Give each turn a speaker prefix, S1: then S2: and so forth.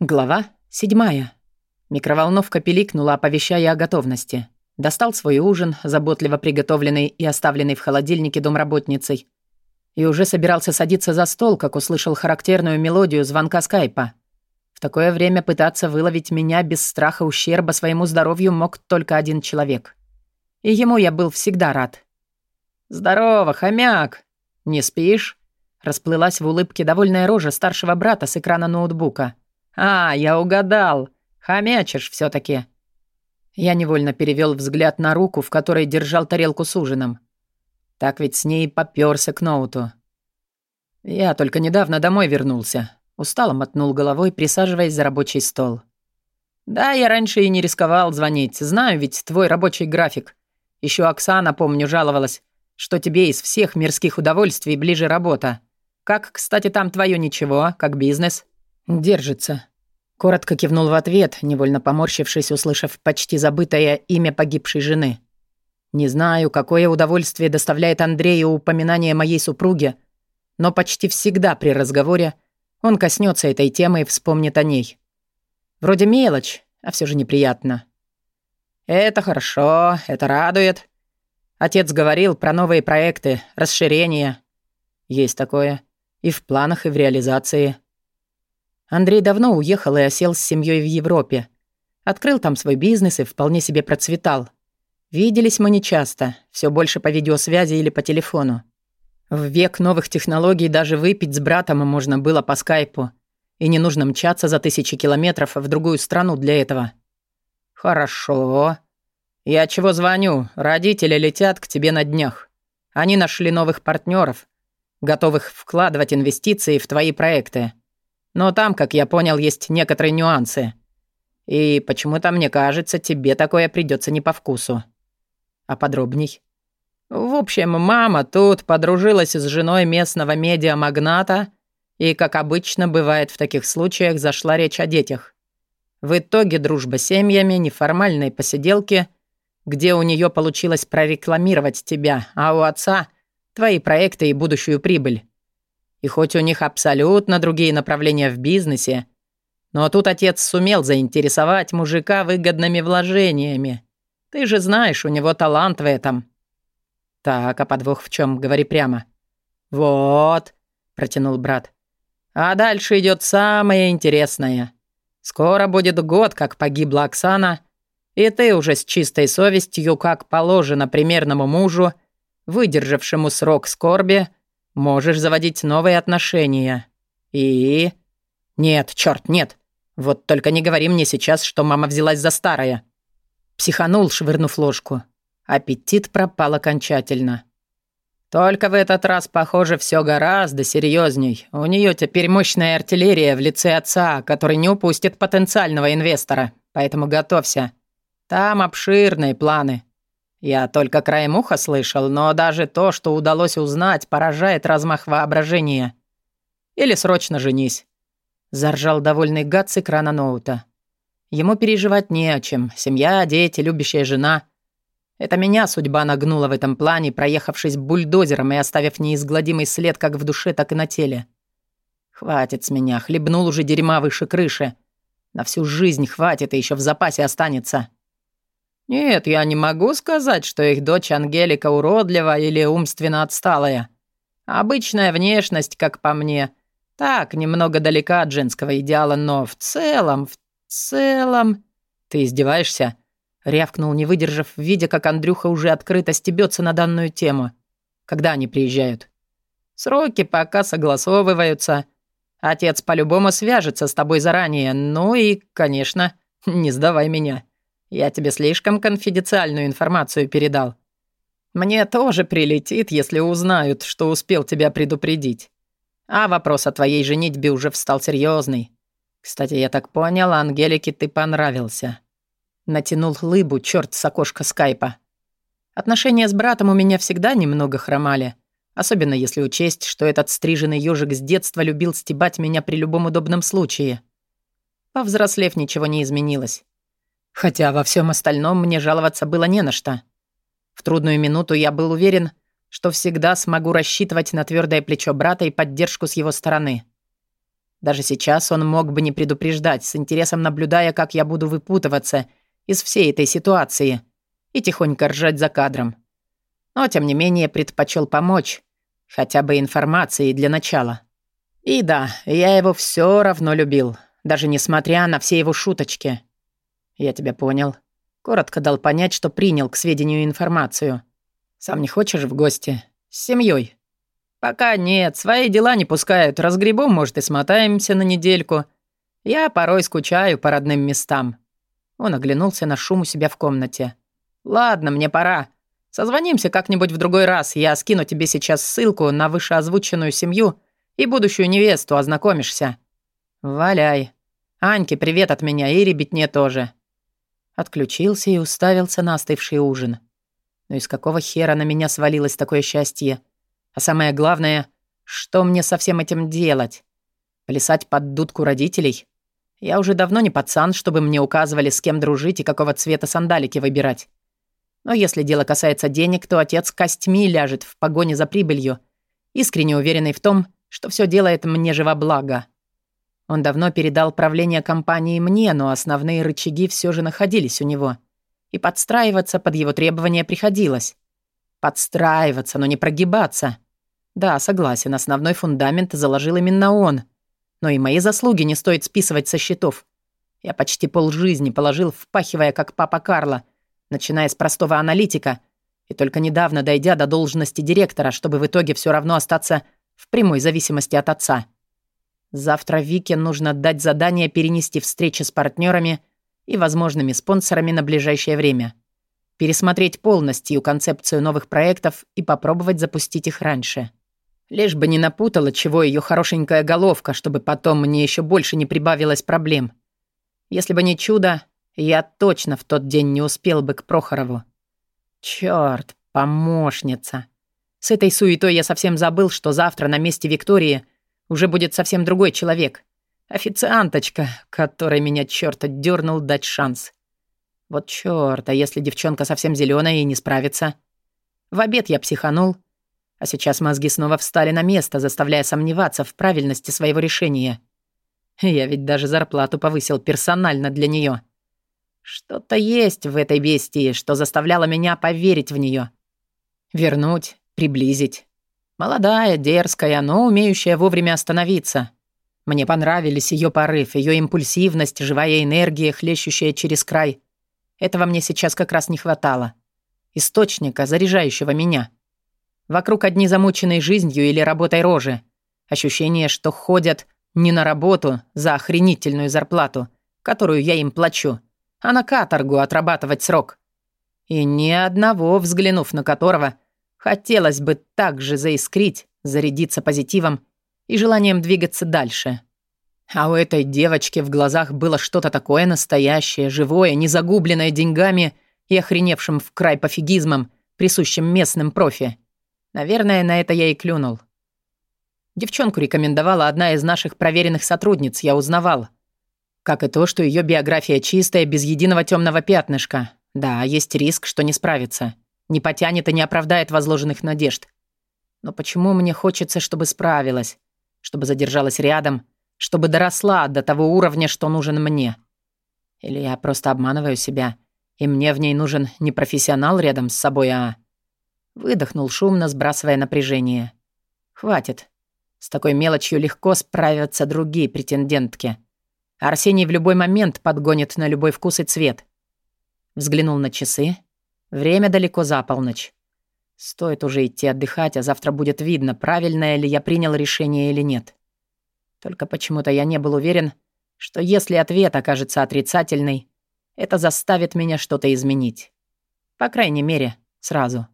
S1: Глава седьмая. Микроволновка пиликнула, оповещая о готовности. Достал свой ужин, заботливо приготовленный и оставленный в холодильнике домработницей. И уже собирался садиться за стол, как услышал характерную мелодию звонка скайпа. В такое время пытаться выловить меня без страха ущерба своему здоровью мог только один человек. И ему я был всегда рад. «Здорово, хомяк! Не спишь?» Расплылась в улыбке довольная рожа старшего брата с экрана ноутбука – «А, я угадал. Хомячишь все таки Я невольно перевел взгляд на руку, в которой держал тарелку с ужином. Так ведь с ней попёрся к ноуту. Я только недавно домой вернулся. Устало мотнул головой, присаживаясь за рабочий стол. «Да, я раньше и не рисковал звонить. Знаю ведь твой рабочий график. Еще Оксана, помню, жаловалась, что тебе из всех мирских удовольствий ближе работа. Как, кстати, там твое ничего, как бизнес?» «Держится». Коротко кивнул в ответ, невольно поморщившись, услышав почти забытое имя погибшей жены. «Не знаю, какое удовольствие доставляет Андрею упоминание моей супруги, но почти всегда при разговоре он коснется этой темы и вспомнит о ней. Вроде мелочь, а все же неприятно. «Это хорошо, это радует. Отец говорил про новые проекты, расширения. Есть такое. И в планах, и в реализации». Андрей давно уехал и осел с семьей в Европе. Открыл там свой бизнес и вполне себе процветал. Виделись мы нечасто, все больше по видеосвязи или по телефону. В век новых технологий даже выпить с братом можно было по скайпу. И не нужно мчаться за тысячи километров в другую страну для этого. «Хорошо. Я чего звоню? Родители летят к тебе на днях. Они нашли новых партнеров, готовых вкладывать инвестиции в твои проекты. Но там, как я понял, есть некоторые нюансы. И почему-то мне кажется, тебе такое придется не по вкусу. А подробней? В общем, мама тут подружилась с женой местного медиамагната, и, как обычно бывает в таких случаях, зашла речь о детях. В итоге дружба семьями, неформальные посиделки, где у нее получилось прорекламировать тебя, а у отца — твои проекты и будущую прибыль. И хоть у них абсолютно другие направления в бизнесе, но тут отец сумел заинтересовать мужика выгодными вложениями. Ты же знаешь, у него талант в этом. Так, а подвох в чем? Говори прямо. Вот, протянул брат. А дальше идет самое интересное. Скоро будет год, как погибла Оксана, и ты уже с чистой совестью, как положено примерному мужу, выдержавшему срок скорби, Можешь заводить новые отношения. И... Нет, черт, нет. Вот только не говори мне сейчас, что мама взялась за старое. Психанул, швырнув ложку. Аппетит пропал окончательно. Только в этот раз, похоже, все гораздо серьезней. У нее теперь мощная артиллерия в лице отца, который не упустит потенциального инвестора. Поэтому готовься. Там обширные планы. Я только краем уха слышал, но даже то, что удалось узнать, поражает размах воображения. Или срочно женись. Заржал довольный гад с экрана ноута. Ему переживать не о чем. Семья, дети, любящая жена. Это меня судьба нагнула в этом плане, проехавшись бульдозером и оставив неизгладимый след как в душе, так и на теле. Хватит с меня, хлебнул уже дерьма выше крыши. На всю жизнь хватит и еще в запасе останется. «Нет, я не могу сказать, что их дочь Ангелика уродлива или умственно отсталая. Обычная внешность, как по мне. Так, немного далека от женского идеала, но в целом, в целом...» «Ты издеваешься?» — рявкнул, не выдержав, видя, как Андрюха уже открыто стебется на данную тему. «Когда они приезжают?» «Сроки пока согласовываются. Отец по-любому свяжется с тобой заранее. Ну и, конечно, не сдавай меня». Я тебе слишком конфиденциальную информацию передал. Мне тоже прилетит, если узнают, что успел тебя предупредить. А вопрос о твоей женитьбе уже встал серьезный. Кстати, я так понял, Ангелике ты понравился. Натянул лыбу черт с окошка скайпа. Отношения с братом у меня всегда немного хромали. Особенно если учесть, что этот стриженный ежик с детства любил стебать меня при любом удобном случае. Повзрослев, ничего не изменилось. Хотя во всем остальном мне жаловаться было не на что. В трудную минуту я был уверен, что всегда смогу рассчитывать на твердое плечо брата и поддержку с его стороны. Даже сейчас он мог бы не предупреждать, с интересом наблюдая, как я буду выпутываться из всей этой ситуации и тихонько ржать за кадром. Но, тем не менее, предпочел помочь, хотя бы информацией для начала. И да, я его все равно любил, даже несмотря на все его шуточки. Я тебя понял. Коротко дал понять, что принял к сведению информацию. Сам не хочешь в гости? С семьей? Пока нет, свои дела не пускают. Разгребом, может, и смотаемся на недельку. Я порой скучаю по родным местам. Он оглянулся на шум у себя в комнате. Ладно, мне пора. Созвонимся как-нибудь в другой раз. Я скину тебе сейчас ссылку на вышеозвученную семью и будущую невесту, ознакомишься. Валяй. Аньке привет от меня и ребятне тоже. Отключился и уставился на остывший ужин. Но из какого хера на меня свалилось такое счастье? А самое главное, что мне со всем этим делать? Плясать под дудку родителей? Я уже давно не пацан, чтобы мне указывали, с кем дружить и какого цвета сандалики выбирать. Но если дело касается денег, то отец костьми ляжет в погоне за прибылью, искренне уверенный в том, что все делает мне же во благо. Он давно передал правление компании мне, но основные рычаги все же находились у него. И подстраиваться под его требования приходилось. Подстраиваться, но не прогибаться. Да, согласен, основной фундамент заложил именно он. Но и мои заслуги не стоит списывать со счетов. Я почти полжизни положил, впахивая, как папа Карло, начиная с простого аналитика и только недавно дойдя до должности директора, чтобы в итоге все равно остаться в прямой зависимости от отца. Завтра Вике нужно дать задание перенести встречи с партнерами и возможными спонсорами на ближайшее время. Пересмотреть полностью концепцию новых проектов и попробовать запустить их раньше. Лишь бы не напутала, чего ее хорошенькая головка, чтобы потом мне еще больше не прибавилось проблем. Если бы не чудо, я точно в тот день не успел бы к Прохорову. Черт, помощница. С этой суетой я совсем забыл, что завтра на месте Виктории уже будет совсем другой человек. Официанточка, которой меня черт отдернул дать шанс. Вот черт, а если девчонка совсем зеленая и не справится? В обед я психанул, а сейчас мозги снова встали на место, заставляя сомневаться в правильности своего решения. Я ведь даже зарплату повысил персонально для нее. Что-то есть в этой бестии, что заставляло меня поверить в нее. Вернуть, приблизить. Молодая, дерзкая, но умеющая вовремя остановиться. Мне понравились ее порыв, ее импульсивность, живая энергия, хлещущая через край. Этого мне сейчас как раз не хватало. Источника, заряжающего меня. Вокруг одни замученные жизнью или работой рожи. Ощущение, что ходят не на работу за охренительную зарплату, которую я им плачу, а на каторгу отрабатывать срок. И ни одного, взглянув на которого, хотелось бы так же заискрить, зарядиться позитивом и желанием двигаться дальше. А у этой девочки в глазах было что-то такое настоящее, живое, не загубленное деньгами и охреневшим в край пофигизмом, присущим местным профи. Наверное, на это я и клюнул. Девчонку рекомендовала одна из наших проверенных сотрудниц, я узнавал. Как и то, что ее биография чистая, без единого темного пятнышка. Да, есть риск, что не справится. Не потянет и не оправдает возложенных надежд. Но почему мне хочется, чтобы справилась? Чтобы задержалась рядом? Чтобы доросла до того уровня, что нужен мне? Или я просто обманываю себя, и мне в ней нужен не профессионал рядом с собой, а... Выдохнул шумно, сбрасывая напряжение. Хватит. С такой мелочью легко справятся другие претендентки. Арсений в любой момент подгонит на любой вкус и цвет. Взглянул на часы. Время далеко за полночь. Стоит уже идти отдыхать, а завтра будет видно, правильное ли я принял решение или нет. Только почему-то я не был уверен, что если ответ окажется отрицательный, это заставит меня что-то изменить. По крайней мере, сразу.